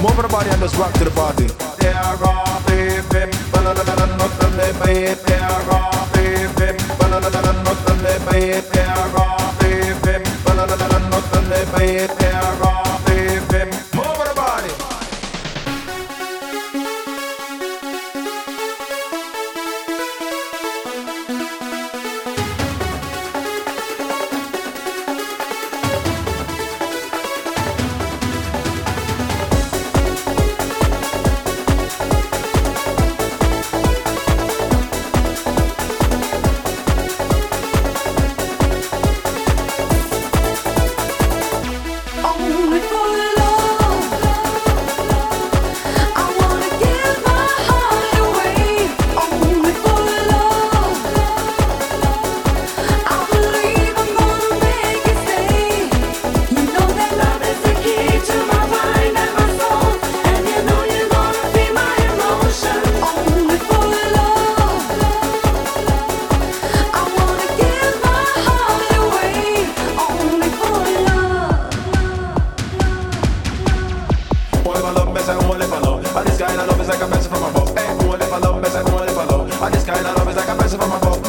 Move the body and just rock to the party. Move And this kind of love is like a blessing from above. Hey, only for love, best and only for love. And this kind of love is like a blessing from above.